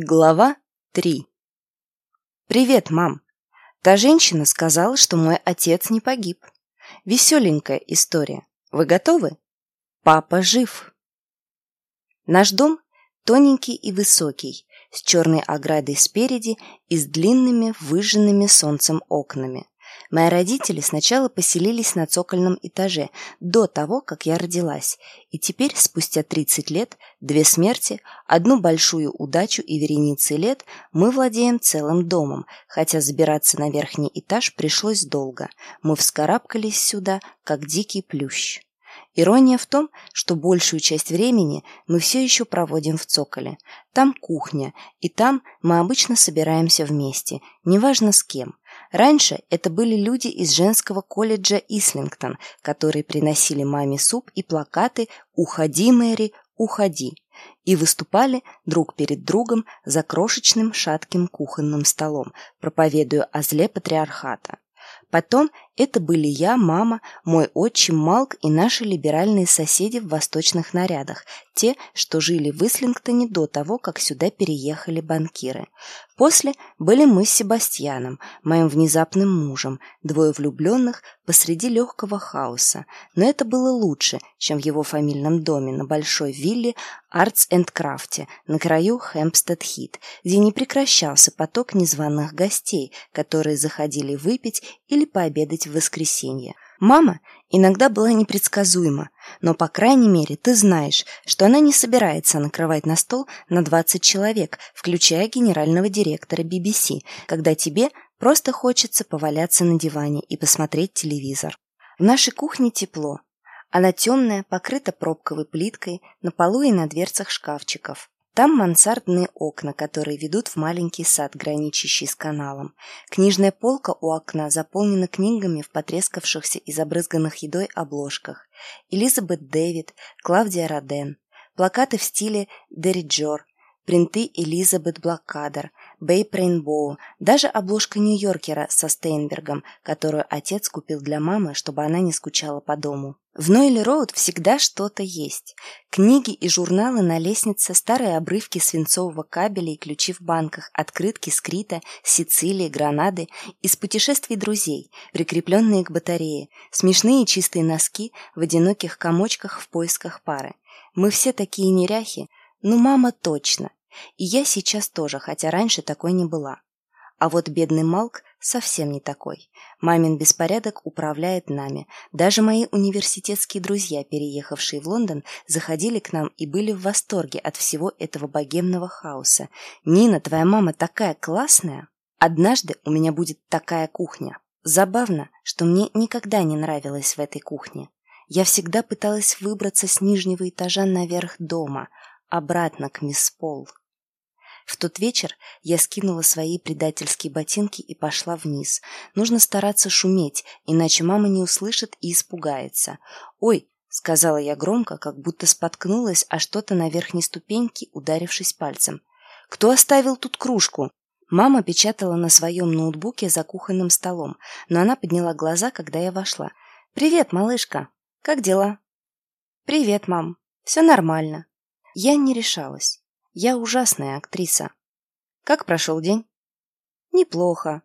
Глава 3 «Привет, мам!» Та женщина сказала, что мой отец не погиб. Веселенькая история. Вы готовы? Папа жив. Наш дом тоненький и высокий, с черной оградой спереди и с длинными выжженными солнцем окнами. Мои родители сначала поселились на цокольном этаже, до того, как я родилась, и теперь, спустя 30 лет, две смерти, одну большую удачу и вереницы лет, мы владеем целым домом, хотя забираться на верхний этаж пришлось долго. Мы вскарабкались сюда, как дикий плющ. Ирония в том, что большую часть времени мы все еще проводим в цоколе. Там кухня, и там мы обычно собираемся вместе, неважно с кем. Раньше это были люди из женского колледжа Ислингтон, которые приносили маме суп и плакаты «Уходи, Мэри, уходи» и выступали друг перед другом за крошечным шатким кухонным столом, проповедуя о зле патриархата. Потом это были я, мама, мой отчим Малк и наши либеральные соседи в восточных нарядах, те, что жили в Ислингтоне до того, как сюда переехали банкиры. После были мы с Себастьяном, моим внезапным мужем, двое влюбленных посреди легкого хаоса. Но это было лучше, чем в его фамильном доме на большой вилле Артс энд Крафте на краю Хэмпстед-Хит, где не прекращался поток незваных гостей, которые заходили выпить или пообедать в воскресенье. Мама иногда была непредсказуема, но, по крайней мере, ты знаешь, что она не собирается накрывать на стол на 20 человек, включая генерального директора BBC, когда тебе просто хочется поваляться на диване и посмотреть телевизор. В нашей кухне тепло. Она темная, покрыта пробковой плиткой, на полу и на дверцах шкафчиков. Там мансардные окна, которые ведут в маленький сад, граничащий с каналом. Книжная полка у окна заполнена книгами в потрескавшихся и забрызганных едой обложках. Элизабет Дэвид, Клавдия Роден. Плакаты в стиле Дериджор, принты Элизабет Блокадер, Бейп Рейнбоу, даже обложка Нью-Йоркера со Стейнбергом, которую отец купил для мамы, чтобы она не скучала по дому. В Нойли Роуд всегда что-то есть. Книги и журналы на лестнице, старые обрывки свинцового кабеля и ключи в банках, открытки с Крита, Сицилии, Гранады, из путешествий друзей, прикрепленные к батарее, смешные чистые носки в одиноких комочках в поисках пары. Мы все такие неряхи, ну мама точно. И я сейчас тоже, хотя раньше такой не была. А вот бедный Малк совсем не такой. Мамин беспорядок управляет нами. Даже мои университетские друзья, переехавшие в Лондон, заходили к нам и были в восторге от всего этого богемного хаоса. «Нина, твоя мама такая классная! Однажды у меня будет такая кухня!» Забавно, что мне никогда не нравилось в этой кухне. Я всегда пыталась выбраться с нижнего этажа наверх дома, обратно к мисс Пол. В тот вечер я скинула свои предательские ботинки и пошла вниз. Нужно стараться шуметь, иначе мама не услышит и испугается. «Ой!» — сказала я громко, как будто споткнулась о что-то на верхней ступеньке, ударившись пальцем. «Кто оставил тут кружку?» Мама печатала на своем ноутбуке за кухонным столом, но она подняла глаза, когда я вошла. «Привет, малышка! Как дела?» «Привет, мам. Все нормально». Я не решалась. Я ужасная актриса. Как прошел день? Неплохо.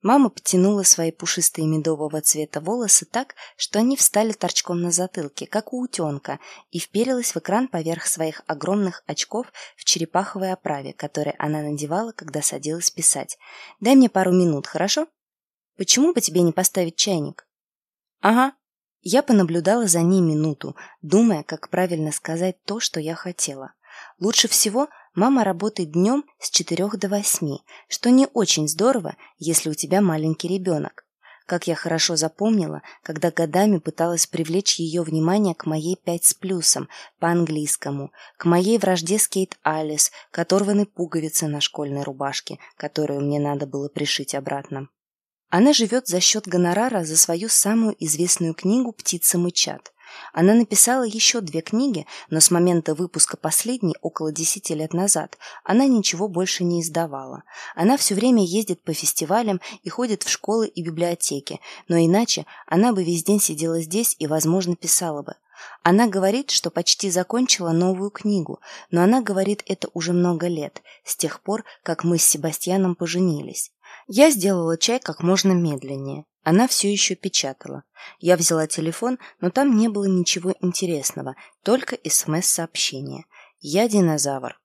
Мама потянула свои пушистые медового цвета волосы так, что они встали торчком на затылке, как у утенка, и вперилась в экран поверх своих огромных очков в черепаховой оправе, которые она надевала, когда садилась писать. «Дай мне пару минут, хорошо? Почему бы тебе не поставить чайник?» «Ага». Я понаблюдала за ней минуту, думая, как правильно сказать то, что я хотела. Лучше всего мама работает днем с 4 до 8, что не очень здорово, если у тебя маленький ребенок. Как я хорошо запомнила, когда годами пыталась привлечь ее внимание к моей пять с плюсом по-английскому, к моей вражде с Кейт Алис, к оторванной пуговице на школьной рубашке, которую мне надо было пришить обратно. Она живет за счет гонорара за свою самую известную книгу «Птица мычат». Она написала еще две книги, но с момента выпуска последней, около десяти лет назад, она ничего больше не издавала. Она все время ездит по фестивалям и ходит в школы и библиотеки, но иначе она бы весь день сидела здесь и, возможно, писала бы. Она говорит, что почти закончила новую книгу, но она говорит это уже много лет, с тех пор, как мы с Себастьяном поженились. Я сделала чай как можно медленнее. Она все еще печатала. Я взяла телефон, но там не было ничего интересного, только СМС-сообщение. Я динозавр.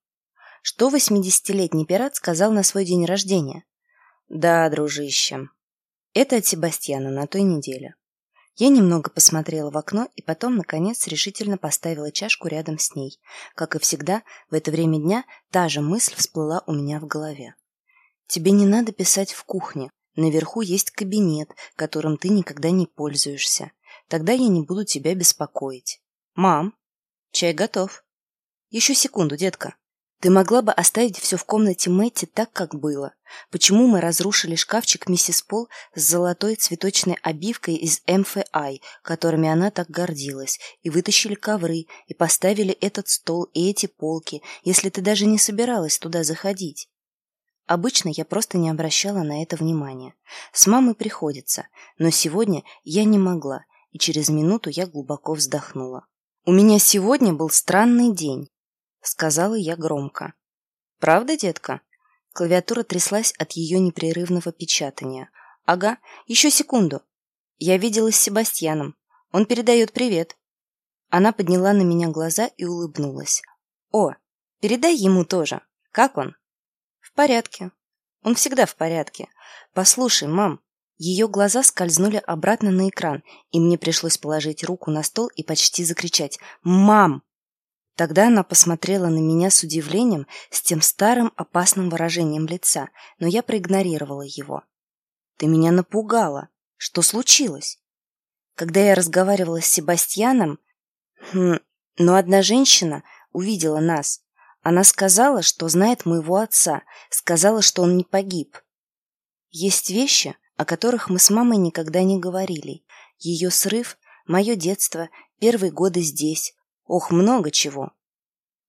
Что восьмидесятилетний пират сказал на свой день рождения? Да, дружище. Это от Себастьяна на той неделе. Я немного посмотрела в окно и потом, наконец, решительно поставила чашку рядом с ней. Как и всегда, в это время дня та же мысль всплыла у меня в голове. «Тебе не надо писать в кухне. Наверху есть кабинет, которым ты никогда не пользуешься. Тогда я не буду тебя беспокоить. Мам, чай готов. Еще секунду, детка. Ты могла бы оставить все в комнате Мэтти так, как было. Почему мы разрушили шкафчик миссис Пол с золотой цветочной обивкой из МФИ, которыми она так гордилась, и вытащили ковры, и поставили этот стол и эти полки, если ты даже не собиралась туда заходить? Обычно я просто не обращала на это внимания. С мамой приходится, но сегодня я не могла, и через минуту я глубоко вздохнула. У меня сегодня был странный день. — сказала я громко. «Правда, детка?» Клавиатура тряслась от ее непрерывного печатания. «Ага, еще секунду. Я виделась с Себастьяном. Он передает привет». Она подняла на меня глаза и улыбнулась. «О, передай ему тоже. Как он?» «В порядке. Он всегда в порядке. Послушай, мам». Ее глаза скользнули обратно на экран, и мне пришлось положить руку на стол и почти закричать «Мам!» Тогда она посмотрела на меня с удивлением, с тем старым опасным выражением лица, но я проигнорировала его. «Ты меня напугала. Что случилось?» Когда я разговаривала с Себастьяном, хм, но одна женщина увидела нас. Она сказала, что знает моего отца, сказала, что он не погиб. Есть вещи, о которых мы с мамой никогда не говорили. Ее срыв, мое детство, первые годы здесь, Ох, много чего.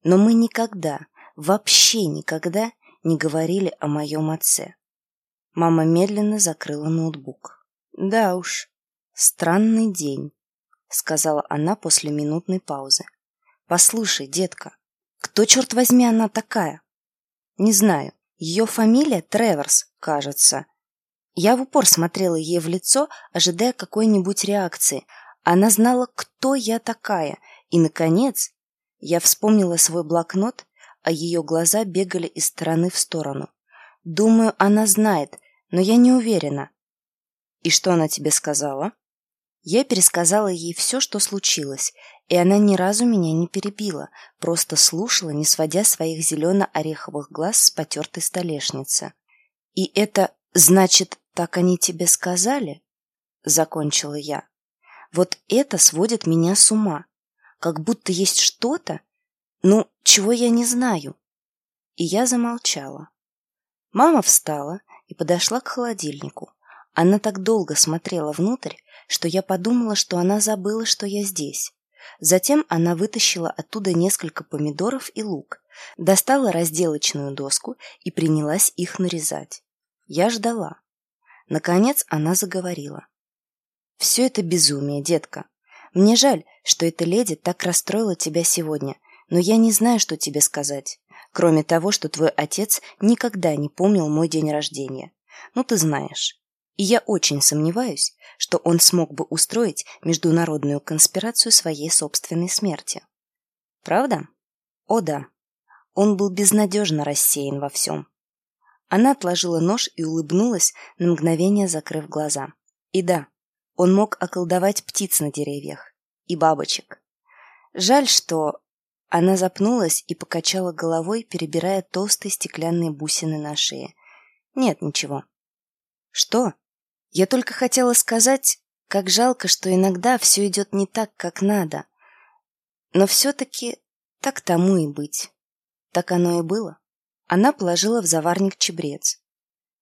Но мы никогда, вообще никогда не говорили о моем отце. Мама медленно закрыла ноутбук. «Да уж, странный день», — сказала она после минутной паузы. «Послушай, детка, кто, черт возьми, она такая?» «Не знаю. Ее фамилия Треворс, кажется». Я в упор смотрела ей в лицо, ожидая какой-нибудь реакции. Она знала, кто я такая, и, наконец, я вспомнила свой блокнот, а ее глаза бегали из стороны в сторону. Думаю, она знает, но я не уверена. И что она тебе сказала? Я пересказала ей все, что случилось, и она ни разу меня не перебила, просто слушала, не сводя своих зелено-ореховых глаз с потертой столешницы. «И это, значит, так они тебе сказали?» — закончила я. «Вот это сводит меня с ума как будто есть что-то, ну, чего я не знаю. И я замолчала. Мама встала и подошла к холодильнику. Она так долго смотрела внутрь, что я подумала, что она забыла, что я здесь. Затем она вытащила оттуда несколько помидоров и лук, достала разделочную доску и принялась их нарезать. Я ждала. Наконец она заговорила. «Все это безумие, детка. Мне жаль, что эта леди так расстроила тебя сегодня, но я не знаю, что тебе сказать. Кроме того, что твой отец никогда не помнил мой день рождения. Ну, ты знаешь. И я очень сомневаюсь, что он смог бы устроить международную конспирацию своей собственной смерти. Правда? О да. Он был безнадежно рассеян во всем. Она отложила нож и улыбнулась, на мгновение закрыв глаза. И да, он мог околдовать птиц на деревьях и бабочек. Жаль, что... Она запнулась и покачала головой, перебирая толстые стеклянные бусины на шее. Нет, ничего. Что? Я только хотела сказать, как жалко, что иногда все идет не так, как надо. Но все-таки так тому и быть. Так оно и было. Она положила в заварник чебрец.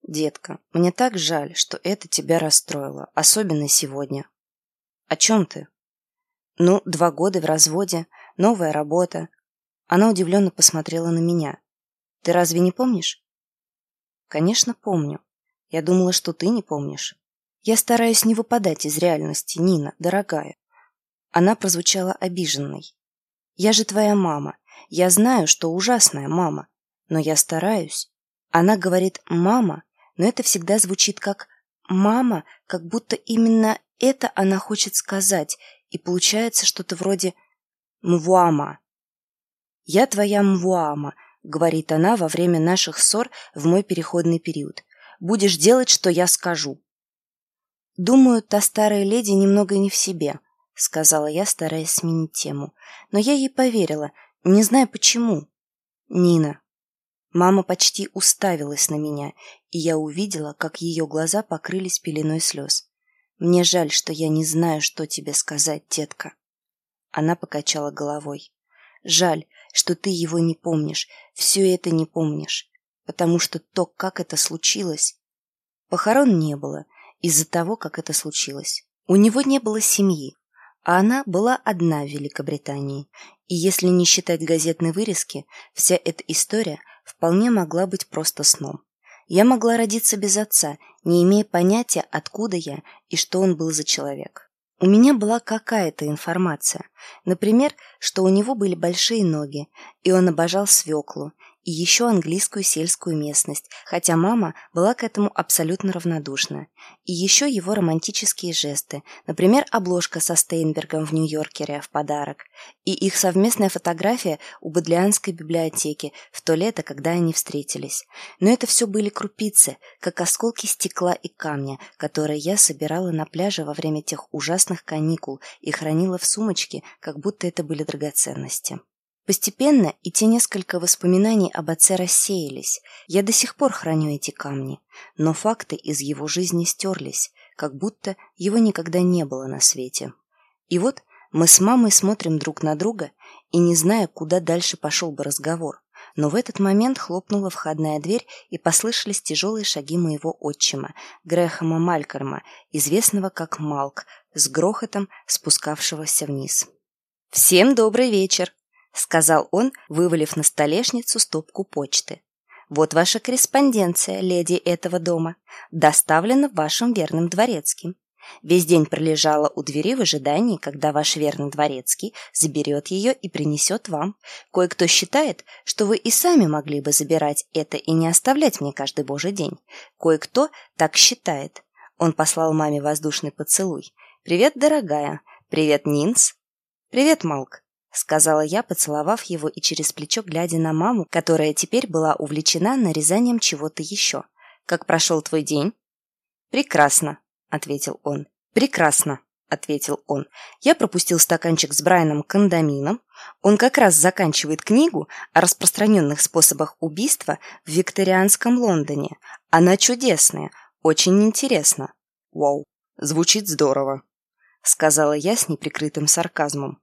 «Детка, мне так жаль, что это тебя расстроило, особенно сегодня». «О чем ты?» «Ну, два года в разводе, новая работа». Она удивленно посмотрела на меня. «Ты разве не помнишь?» «Конечно, помню. Я думала, что ты не помнишь. Я стараюсь не выпадать из реальности, Нина, дорогая. Она прозвучала обиженной. «Я же твоя мама. Я знаю, что ужасная мама. Но я стараюсь». Она говорит «мама», но это всегда звучит как «мама», как будто именно это она хочет сказать, и получается что-то вроде «мвуама». «Я твоя мвуама», — говорит она во время наших ссор в мой переходный период. «Будешь делать, что я скажу». Думаю, та старая леди немного не в себе —— сказала я, стараясь сменить тему. Но я ей поверила, не знаю почему. «Нина». Мама почти уставилась на меня, и я увидела, как ее глаза покрылись пеленой слез. «Мне жаль, что я не знаю, что тебе сказать, детка». Она покачала головой. «Жаль, что ты его не помнишь, все это не помнишь, потому что то, как это случилось...» Похорон не было из-за того, как это случилось. У него не было семьи, а она была одна в Великобритании, и если не считать газетной вырезки, вся эта история вполне могла быть просто сном. Я могла родиться без отца, не имея понятия, откуда я и что он был за человек. У меня была какая-то информация. Например, что у него были большие ноги, и он обожал свеклу, и еще английскую сельскую местность, хотя мама была к этому абсолютно равнодушна. И еще его романтические жесты, например, обложка со Стейнбергом в Нью-Йоркере в подарок, и их совместная фотография у Бодлианской библиотеки в то лето, когда они встретились. Но это все были крупицы, как осколки стекла и камня, которые я собирала на пляже во время тех ужасных каникул и хранила в сумочке, как будто это были драгоценности. Постепенно и те несколько воспоминаний об отце рассеялись. Я до сих пор храню эти камни, но факты из его жизни стерлись, как будто его никогда не было на свете. И вот мы с мамой смотрим друг на друга и не зная, куда дальше пошел бы разговор. Но в этот момент хлопнула входная дверь, и послышались тяжелые шаги моего отчима, Грэхэма Малькольма, известного как Малк, с грохотом спускавшегося вниз. «Всем добрый вечер!» — сказал он, вывалив на столешницу стопку почты. «Вот ваша корреспонденция, леди этого дома, доставлена вашим верным дворецким. Весь день пролежала у двери в ожидании, когда ваш верный дворецкий заберет ее и принесет вам. Кое-кто считает, что вы и сами могли бы забирать это и не оставлять мне каждый божий день. Кое-кто так считает. Он послал маме воздушный поцелуй. «Привет, дорогая! Привет, Нинс!» «Привет, Малк!» — сказала я, поцеловав его и через плечо глядя на маму, которая теперь была увлечена нарезанием чего-то еще. «Как прошел твой день?» «Прекрасно», — ответил он. «Прекрасно», — ответил он. «Я пропустил стаканчик с Брайаном Кондамином. Он как раз заканчивает книгу о распространенных способах убийства в викторианском Лондоне. Она чудесная, очень интересна». «Вау, звучит здорово», — сказала я с неприкрытым сарказмом.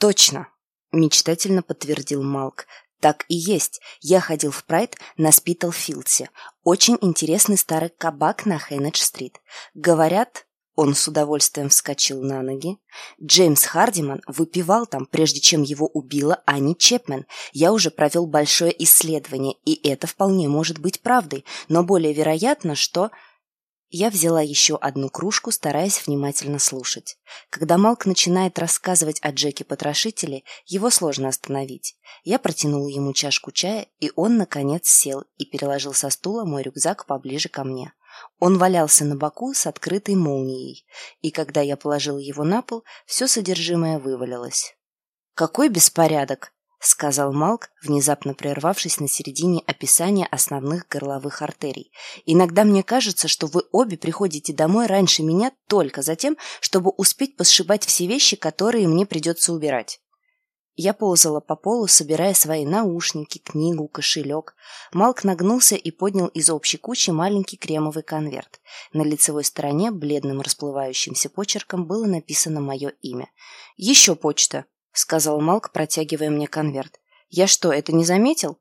«Точно!» – мечтательно подтвердил Малк. «Так и есть. Я ходил в Прайд на Спитлфилдсе. Очень интересный старый кабак на Хейнедж-стрит. Говорят...» Он с удовольствием вскочил на ноги. Джеймс Хардиман выпивал там, прежде чем его убила Ани Чепмен. Я уже провел большое исследование, и это вполне может быть правдой, но более вероятно, что... Я взяла еще одну кружку, стараясь внимательно слушать. Когда Малк начинает рассказывать о Джеке-потрошителе, его сложно остановить. Я протянула ему чашку чая, и он, наконец, сел и переложил со стула мой рюкзак поближе ко мне. Он валялся на боку с открытой молнией, и когда я положила его на пол, все содержимое вывалилось. «Какой беспорядок!» — сказал Малк, внезапно прервавшись на середине описания основных горловых артерий. «Иногда мне кажется, что вы обе приходите домой раньше меня только за тем, чтобы успеть посшибать все вещи, которые мне придется убирать». Я ползала по полу, собирая свои наушники, книгу, кошелек. Малк нагнулся и поднял из общей кучи маленький кремовый конверт. На лицевой стороне бледным расплывающимся почерком было написано мое имя. «Еще почта», — сказал Малк, протягивая мне конверт. «Я что, это не заметил?»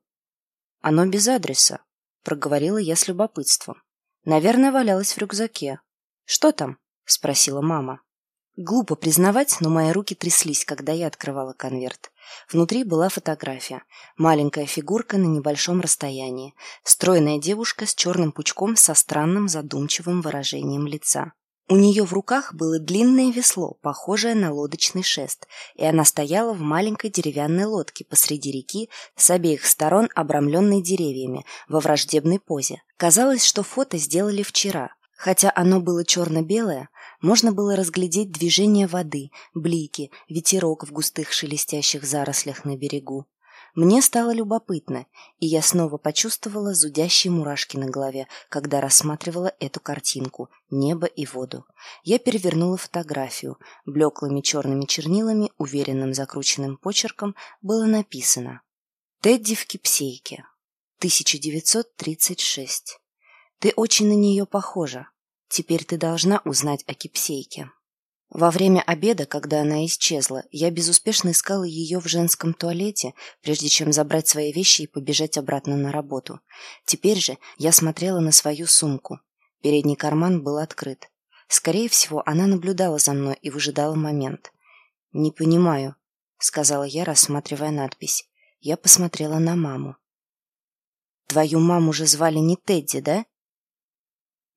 «Оно без адреса», — проговорила я с любопытством. «Наверное, валялось в рюкзаке». «Что там?» — спросила мама. Глупо признавать, но мои руки тряслись, когда я открывала конверт. Внутри была фотография. Маленькая фигурка на небольшом расстоянии. Стройная девушка с черным пучком со странным задумчивым выражением лица. У нее в руках было длинное весло, похожее на лодочный шест, и она стояла в маленькой деревянной лодке посреди реки с обеих сторон обрамленной деревьями во враждебной позе. Казалось, что фото сделали вчера. Хотя оно было черно-белое, можно было разглядеть движение воды, блики, ветерок в густых шелестящих зарослях на берегу. Мне стало любопытно, и я снова почувствовала зудящие мурашки на голове, когда рассматривала эту картинку «Небо и воду». Я перевернула фотографию. Блеклыми черными чернилами, уверенным закрученным почерком, было написано «Тедди в кипсейке. 1936. Ты очень на нее похожа. Теперь ты должна узнать о кипсейке». Во время обеда, когда она исчезла, я безуспешно искала ее в женском туалете, прежде чем забрать свои вещи и побежать обратно на работу. Теперь же я смотрела на свою сумку. Передний карман был открыт. Скорее всего, она наблюдала за мной и выжидала момент. «Не понимаю», — сказала я, рассматривая надпись. Я посмотрела на маму. «Твою маму же звали не Тедди, да?»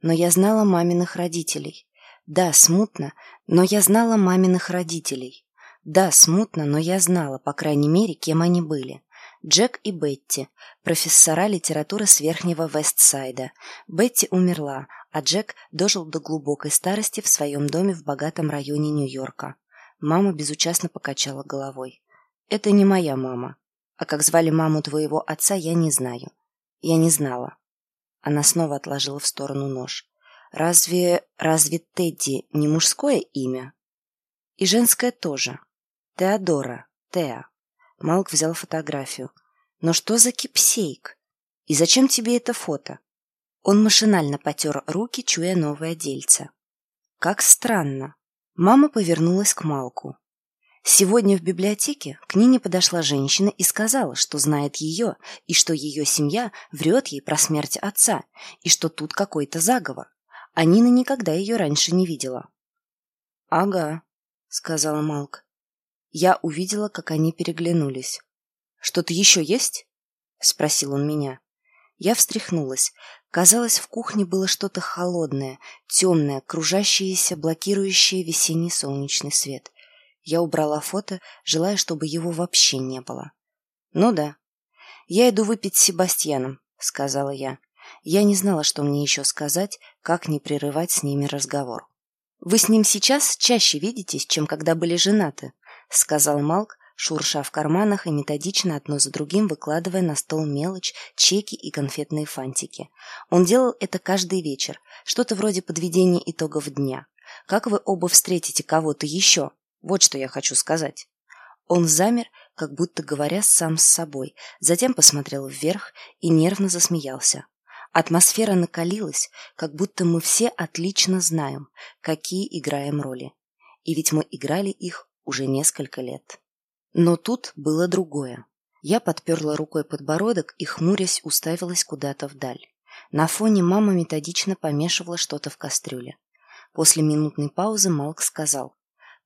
Но я знала маминых родителей. Да, смутно, но я знала маминых родителей. Да, смутно, но я знала, по крайней мере, кем они были. Джек и Бетти, профессора литературы с Верхнего Вестсайда. Бетти умерла, а Джек дожил до глубокой старости в своем доме в богатом районе Нью-Йорка. Мама безучастно покачала головой. «Это не моя мама. А как звали маму твоего отца, я не знаю. Я не знала». Она снова отложила в сторону нож. Разве... разве Тедди не мужское имя? И женское тоже. Теодора. Теа. Малк взял фотографию. Но что за кипсейк? И зачем тебе это фото? Он машинально потер руки, чуя новое дельце. Как странно. Мама повернулась к Малку. Сегодня в библиотеке к Нине подошла женщина и сказала, что знает ее, и что ее семья врет ей про смерть отца, и что тут какой-то заговор а Нина никогда ее раньше не видела. «Ага», — сказала Малк. Я увидела, как они переглянулись. «Что-то еще есть?» — спросил он меня. Я встряхнулась. Казалось, в кухне было что-то холодное, темное, кружащееся, блокирующее весенний солнечный свет. Я убрала фото, желая, чтобы его вообще не было. «Ну да. Я иду выпить с Себастьяном», — сказала я. Я не знала, что мне еще сказать, как не прерывать с ними разговор. «Вы с ним сейчас чаще видитесь, чем когда были женаты», — сказал Малк, шурша в карманах и методично одно за другим выкладывая на стол мелочь, чеки и конфетные фантики. Он делал это каждый вечер, что-то вроде подведения итогов дня. «Как вы оба встретите кого-то еще?» Вот что я хочу сказать. Он замер, как будто говоря сам с собой, затем посмотрел вверх и нервно засмеялся. Атмосфера накалилась, как будто мы все отлично знаем, какие играем роли. И ведь мы играли их уже несколько лет. Но тут было другое. Я подперла рукой подбородок и, хмурясь, уставилась куда-то вдаль. На фоне мама методично помешивала что-то в кастрюле. После минутной паузы Малк сказал.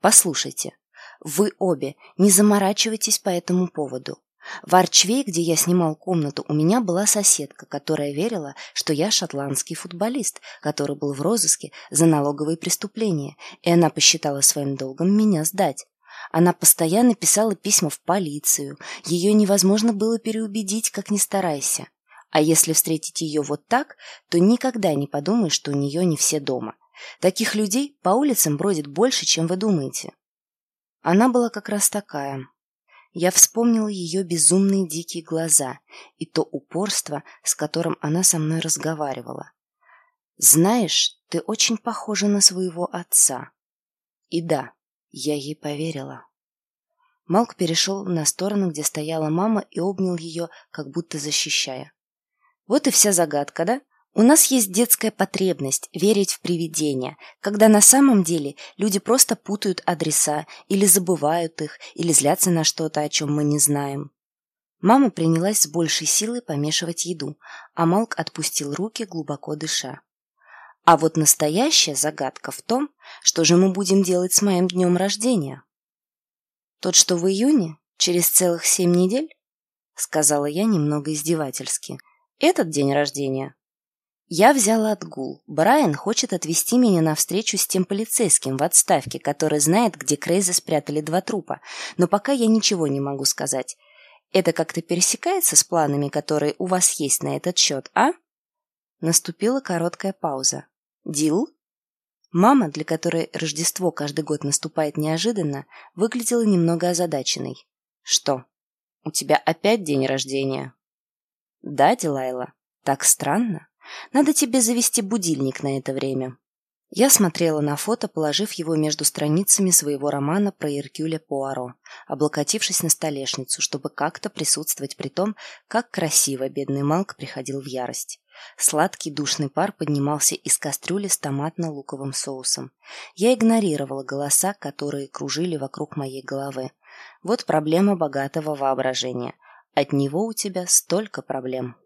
«Послушайте, вы обе не заморачивайтесь по этому поводу. В Арчвей, где я снимал комнату, у меня была соседка, которая верила, что я шотландский футболист, который был в розыске за налоговые преступления, и она посчитала своим долгом меня сдать. Она постоянно писала письма в полицию, ее невозможно было переубедить, как ни старайся. А если встретить ее вот так, то никогда не подумаешь, что у нее не все дома. Таких людей по улицам бродит больше, чем вы думаете. Она была как раз такая, я вспомнила ее безумные дикие глаза и то упорство, с которым она со мной разговаривала. «Знаешь, ты очень похожа на своего отца». И да, я ей поверила. Малк перешел на сторону, где стояла мама, и обнял ее, как будто защищая. «Вот и вся загадка, да?» У нас есть детская потребность верить в привидения, когда на самом деле люди просто путают адреса или забывают их, или злятся на что-то, о чем мы не знаем. Мама принялась с большей силой помешивать еду, а Малк отпустил руки, глубоко дыша. А вот настоящая загадка в том, что же мы будем делать с моим днем рождения. Тот, что в июне, через целых семь недель, сказала я немного издевательски. Этот день рождения Я взяла отгул. Брайан хочет отвезти меня на встречу с тем полицейским в отставке, который знает, где Крейза спрятали два трупа. Но пока я ничего не могу сказать. Это как-то пересекается с планами, которые у вас есть на этот счет, а? Наступила короткая пауза. Дил? Мама, для которой Рождество каждый год наступает неожиданно, выглядела немного озадаченной. Что? У тебя опять день рождения? Да, Дилайла. Так странно. Надо тебе завести будильник на это время. Я смотрела на фото, положив его между страницами своего романа про Иркюля Пуаро, облокотившись на столешницу, чтобы как-то присутствовать при том, как красиво бедный Малк приходил в ярость. Сладкий душный пар поднимался из кастрюли с томатно-луковым соусом. Я игнорировала голоса, которые кружили вокруг моей головы. Вот проблема богатого воображения. От него у тебя столько проблем.